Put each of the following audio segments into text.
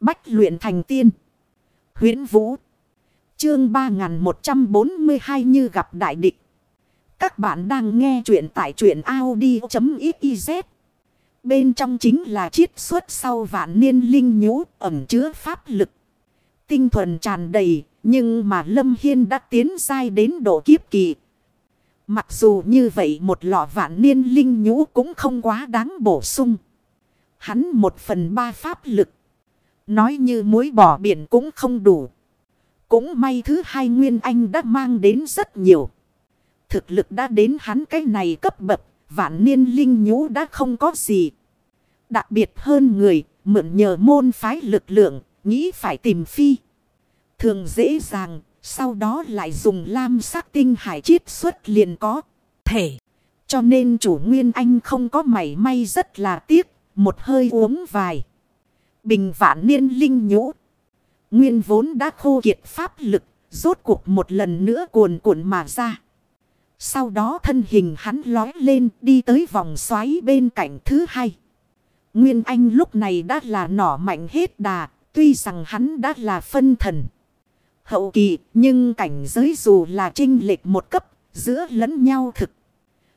Bách luyện thành tiên. huyễn Vũ. Chương 3142 như gặp đại địch. Các bạn đang nghe truyện tại truyện Audi.xyz. Bên trong chính là chiết xuất sau vạn niên linh nhũ ẩm chứa pháp lực. Tinh thuần tràn đầy, nhưng mà Lâm Hiên đã tiến sai đến độ kiếp kỳ. Mặc dù như vậy một lọ vạn niên linh nhũ cũng không quá đáng bổ sung. Hắn một phần ba pháp lực. Nói như muối bỏ biển cũng không đủ. Cũng may thứ hai Nguyên Anh đã mang đến rất nhiều. Thực lực đã đến hắn cái này cấp bậc. Vạn niên linh nhũ đã không có gì. Đặc biệt hơn người. Mượn nhờ môn phái lực lượng. Nghĩ phải tìm phi. Thường dễ dàng. Sau đó lại dùng lam sắc tinh hải chiết xuất liền có. Thể. Cho nên chủ Nguyên Anh không có mảy may rất là tiếc. Một hơi uống vài. Bình vạn niên linh nhũ. Nguyên vốn đã khô kiệt pháp lực. Rốt cuộc một lần nữa cuồn cuộn mà ra. Sau đó thân hình hắn lói lên đi tới vòng xoáy bên cạnh thứ hai. Nguyên Anh lúc này đã là nỏ mạnh hết đà. Tuy rằng hắn đã là phân thần. Hậu kỳ, nhưng cảnh giới dù là trinh lệch một cấp, giữa lẫn nhau thực.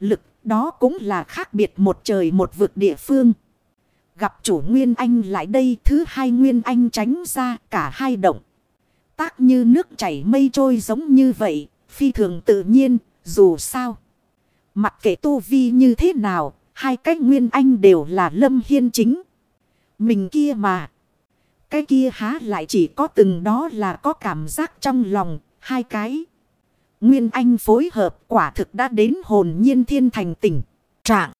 Lực, đó cũng là khác biệt một trời một vực địa phương. Gặp chủ Nguyên Anh lại đây thứ hai Nguyên Anh tránh ra cả hai động. Tác như nước chảy mây trôi giống như vậy, phi thường tự nhiên, dù sao. Mặc kệ tu vi như thế nào, hai cách Nguyên Anh đều là lâm hiên chính. Mình kia mà. Cái kia há lại chỉ có từng đó là có cảm giác trong lòng, hai cái. Nguyên Anh phối hợp quả thực đã đến hồn nhiên thiên thành tỉnh. Trạng.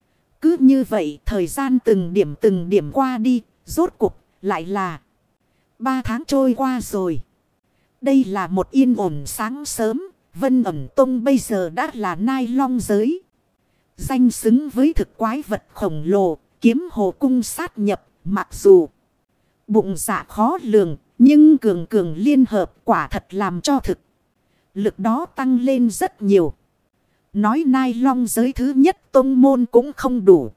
Cứ như vậy thời gian từng điểm từng điểm qua đi, rốt cuộc lại là ba tháng trôi qua rồi. Đây là một yên ổn sáng sớm, Vân ẩm tông bây giờ đã là nai long giới. Danh xứng với thực quái vật khổng lồ, kiếm hồ cung sát nhập, mặc dù bụng dạ khó lường, nhưng cường cường liên hợp quả thật làm cho thực. Lực đó tăng lên rất nhiều. Nói nai long giới thứ nhất tôn môn cũng không đủ.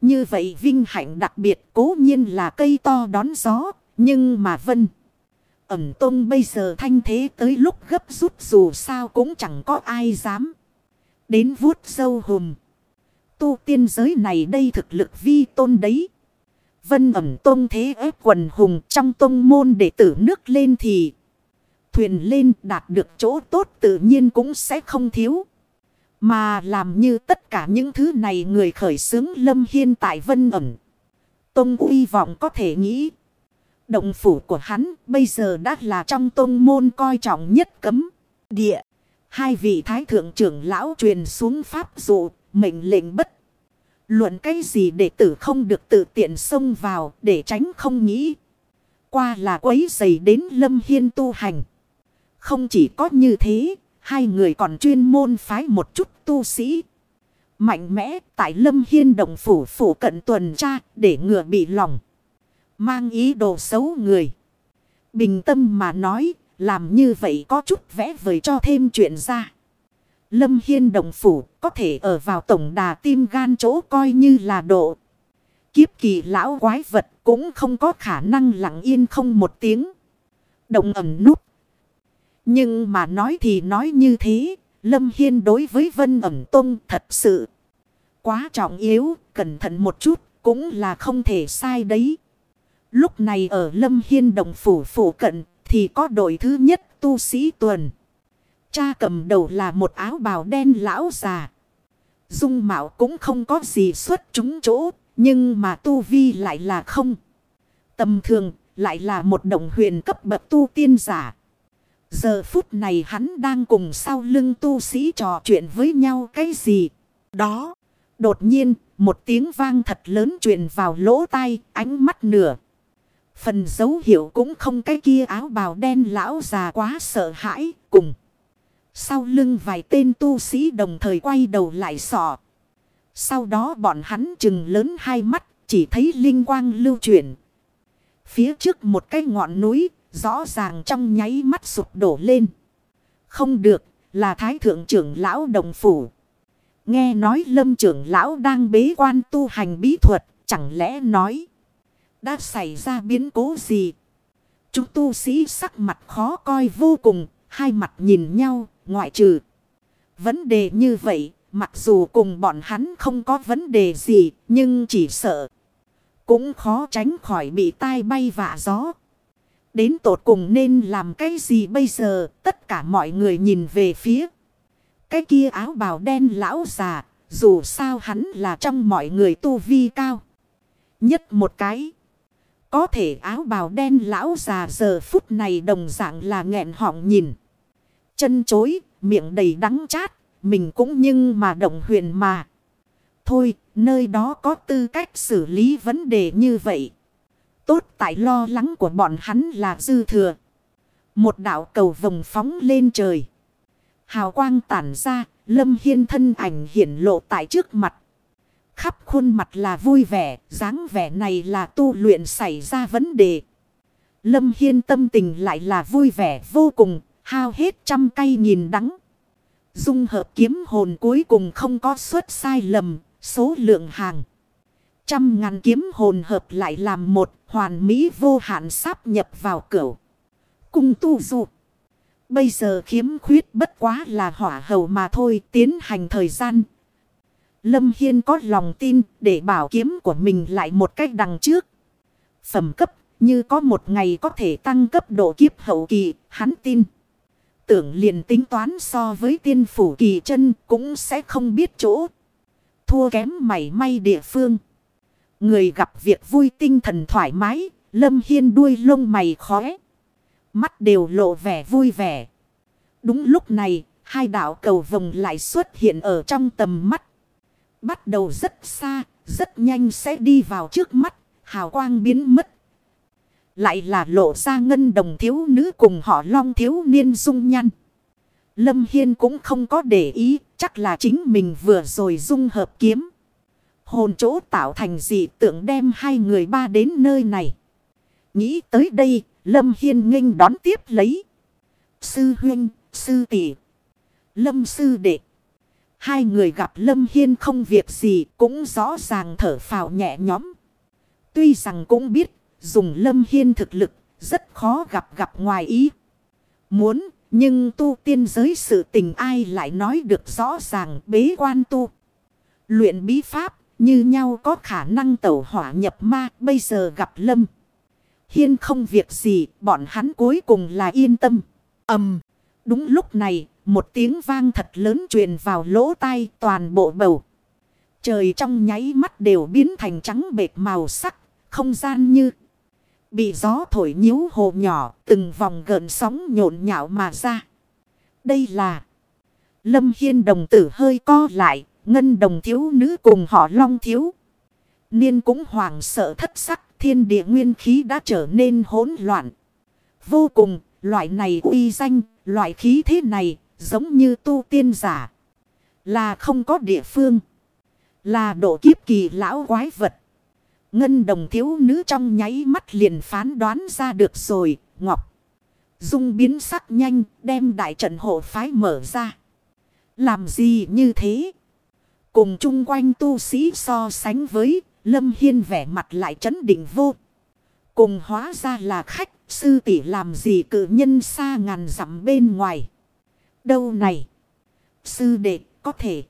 Như vậy vinh hạnh đặc biệt cố nhiên là cây to đón gió. Nhưng mà vân. Ẩm tôn bây giờ thanh thế tới lúc gấp rút dù sao cũng chẳng có ai dám. Đến vuốt sâu hùm. Tu tiên giới này đây thực lực vi tôn đấy. Vân ẩm tôn thế ép quần hùng trong tôn môn để tử nước lên thì. Thuyền lên đạt được chỗ tốt tự nhiên cũng sẽ không thiếu. Mà làm như tất cả những thứ này người khởi xướng lâm hiên tại vân ẩn. Tông uy vọng có thể nghĩ. Động phủ của hắn bây giờ đã là trong tông môn coi trọng nhất cấm địa. Hai vị thái thượng trưởng lão truyền xuống pháp dụ, mệnh lệnh bất. Luận cái gì đệ tử không được tự tiện xông vào để tránh không nghĩ. Qua là quấy dày đến lâm hiên tu hành. Không chỉ có như thế, Hai người còn chuyên môn phái một chút tu sĩ. Mạnh mẽ, tại lâm hiên đồng phủ phủ cận tuần tra, để ngừa bị lòng. Mang ý đồ xấu người. Bình tâm mà nói, làm như vậy có chút vẽ vời cho thêm chuyện ra. Lâm Hiên đồng phủ có thể ở vào tổng đà tim gan chỗ coi như là độ. Kiếp kỳ lão quái vật cũng không có khả năng lặng yên không một tiếng. Động ẩm nút. Nhưng mà nói thì nói như thế, Lâm Hiên đối với Vân ẩm tông thật sự quá trọng yếu, cẩn thận một chút, cũng là không thể sai đấy. Lúc này ở Lâm Hiên đồng phủ phủ cận, thì có đội thứ nhất tu sĩ tuần. Cha cầm đầu là một áo bào đen lão già. Dung mạo cũng không có gì xuất chúng chỗ, nhưng mà tu vi lại là không. Tầm thường, lại là một đồng huyền cấp bậc tu tiên giả. Giờ phút này hắn đang cùng sau lưng tu sĩ trò chuyện với nhau cái gì. Đó. Đột nhiên, một tiếng vang thật lớn truyền vào lỗ tai, ánh mắt nửa. Phần dấu hiệu cũng không cái kia áo bào đen lão già quá sợ hãi, cùng. Sau lưng vài tên tu sĩ đồng thời quay đầu lại sọ. Sau đó bọn hắn chừng lớn hai mắt, chỉ thấy linh quang lưu chuyển. Phía trước một cái ngọn núi, Rõ ràng trong nháy mắt sụp đổ lên. Không được, là thái thượng trưởng lão đồng phủ. Nghe nói lâm trưởng lão đang bế quan tu hành bí thuật, chẳng lẽ nói. Đã xảy ra biến cố gì? Chúng tu sĩ sắc mặt khó coi vô cùng. Hai mặt nhìn nhau, ngoại trừ. Vấn đề như vậy, mặc dù cùng bọn hắn không có vấn đề gì, nhưng chỉ sợ. Cũng khó tránh khỏi bị tai bay vạ gió. Đến tột cùng nên làm cái gì bây giờ, tất cả mọi người nhìn về phía. Cái kia áo bào đen lão già, dù sao hắn là trong mọi người tu vi cao. Nhất một cái. Có thể áo bào đen lão già giờ phút này đồng dạng là nghẹn họng nhìn. Chân chối, miệng đầy đắng chát, mình cũng nhưng mà động huyền mà. Thôi, nơi đó có tư cách xử lý vấn đề như vậy. Tốt tại lo lắng của bọn hắn là dư thừa. Một đạo cầu vồng phóng lên trời. Hào quang tản ra, Lâm Hiên thân ảnh hiển lộ tại trước mặt. Khắp khuôn mặt là vui vẻ, dáng vẻ này là tu luyện xảy ra vấn đề. Lâm Hiên tâm tình lại là vui vẻ vô cùng, hao hết trăm cây nhìn đắng. Dung hợp kiếm hồn cuối cùng không có suất sai lầm, số lượng hàng. Trăm ngàn kiếm hồn hợp lại làm một hoàn mỹ vô hạn sáp nhập vào cửu. Cung tu dụ. Bây giờ khiếm khuyết bất quá là hỏa hầu mà thôi tiến hành thời gian. Lâm Hiên có lòng tin để bảo kiếm của mình lại một cách đằng trước. Phẩm cấp như có một ngày có thể tăng cấp độ kiếp hậu kỳ, hắn tin. Tưởng liền tính toán so với tiên phủ kỳ chân cũng sẽ không biết chỗ. Thua kém mảy may địa phương. Người gặp việc vui tinh thần thoải mái, Lâm Hiên đuôi lông mày khóe. Mắt đều lộ vẻ vui vẻ. Đúng lúc này, hai đạo cầu vồng lại xuất hiện ở trong tầm mắt. Bắt đầu rất xa, rất nhanh sẽ đi vào trước mắt, hào quang biến mất. Lại là lộ ra ngân đồng thiếu nữ cùng họ long thiếu niên dung nhăn. Lâm Hiên cũng không có để ý, chắc là chính mình vừa rồi dung hợp kiếm. Hồn chỗ tạo thành dị tượng đem hai người ba đến nơi này. Nghĩ tới đây, Lâm Hiên nghênh đón tiếp lấy. Sư huynh, sư tỷ Lâm sư đệ. Hai người gặp Lâm Hiên không việc gì cũng rõ ràng thở phào nhẹ nhõm. Tuy rằng cũng biết dùng Lâm Hiên thực lực rất khó gặp gặp ngoài ý. Muốn nhưng tu tiên giới sự tình ai lại nói được rõ ràng bế quan tu. Luyện bí pháp như nhau có khả năng tẩu hỏa nhập ma bây giờ gặp Lâm. Hiên không việc gì bọn hắn cuối cùng là yên tâm. ầm Đúng lúc này một tiếng vang thật lớn truyền vào lỗ tai toàn bộ bầu. Trời trong nháy mắt đều biến thành trắng bệt màu sắc, không gian như bị gió thổi nhíu hồ nhỏ, từng vòng gợn sóng nhộn nhạo mà ra. Đây là Lâm Hiên đồng tử hơi co lại, ngân đồng thiếu nữ cùng họ long thiếu. Niên cũng hoàng sợ thất sắc, thiên địa nguyên khí đã trở nên hỗn loạn. Vô cùng, loại này uy danh, loại khí thế này, giống như tu tiên giả. Là không có địa phương. Là độ kiếp kỳ lão quái vật. Ngân đồng thiếu nữ trong nháy mắt liền phán đoán ra được rồi, ngọc. Dung biến sắc nhanh, đem đại trận hộ phái mở ra. Làm gì như thế? Cùng chung quanh tu sĩ so sánh với, Lâm Hiên vẻ mặt lại chấn định vô. Cùng hóa ra là khách, sư tỷ làm gì cự nhân xa ngàn dặm bên ngoài. Đâu này? Sư đệ, có thể.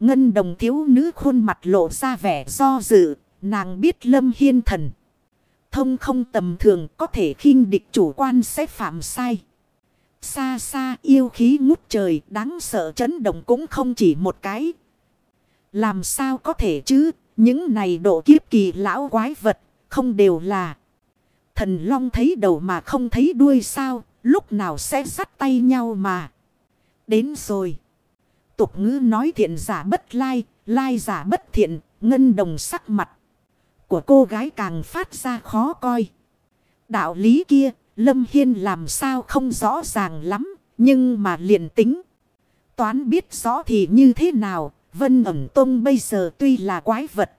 Ngân đồng thiếu nữ khuôn mặt lộ ra vẻ do dự, nàng biết Lâm Hiên thần. Thông không tầm thường có thể khinh địch chủ quan sẽ phạm sai. Xa xa yêu khí ngút trời đáng sợ chấn động cũng không chỉ một cái. Làm sao có thể chứ, những này độ kiếp kỳ lão quái vật, không đều là. Thần long thấy đầu mà không thấy đuôi sao, lúc nào sẽ sắt tay nhau mà. Đến rồi. Tục ngữ nói thiện giả bất lai, lai giả bất thiện, ngân đồng sắc mặt. Của cô gái càng phát ra khó coi. Đạo lý kia, Lâm Hiên làm sao không rõ ràng lắm, nhưng mà liền tính. Toán biết rõ thì như thế nào, Vân ẩm tông bây giờ tuy là quái vật.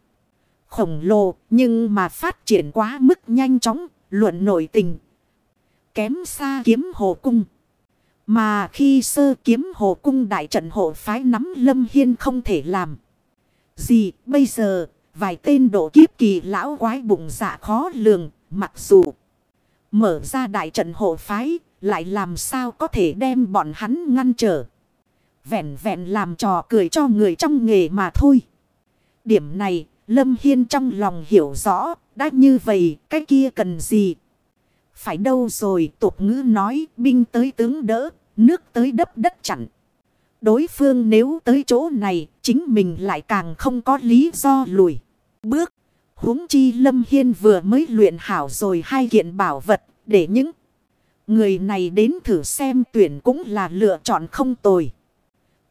Khổng lồ, nhưng mà phát triển quá mức nhanh chóng, luận nội tình. Kém xa kiếm hồ cung. Mà khi sơ kiếm hồ cung đại trận hộ phái nắm Lâm Hiên không thể làm. Gì bây giờ Vài tên độ kiếp kỳ lão quái bụng dạ khó lường, mặc dù mở ra đại trận hộ phái, lại làm sao có thể đem bọn hắn ngăn trở. Vẹn vẹn làm trò cười cho người trong nghề mà thôi. Điểm này, Lâm Hiên trong lòng hiểu rõ, đã như vậy, cái kia cần gì? Phải đâu rồi, tục ngữ nói, binh tới tướng đỡ, nước tới đấp đất chặn. Đối phương nếu tới chỗ này, chính mình lại càng không có lý do lùi. Bước, huống chi Lâm Hiên vừa mới luyện hảo rồi hai kiện bảo vật, để những người này đến thử xem tuyển cũng là lựa chọn không tồi.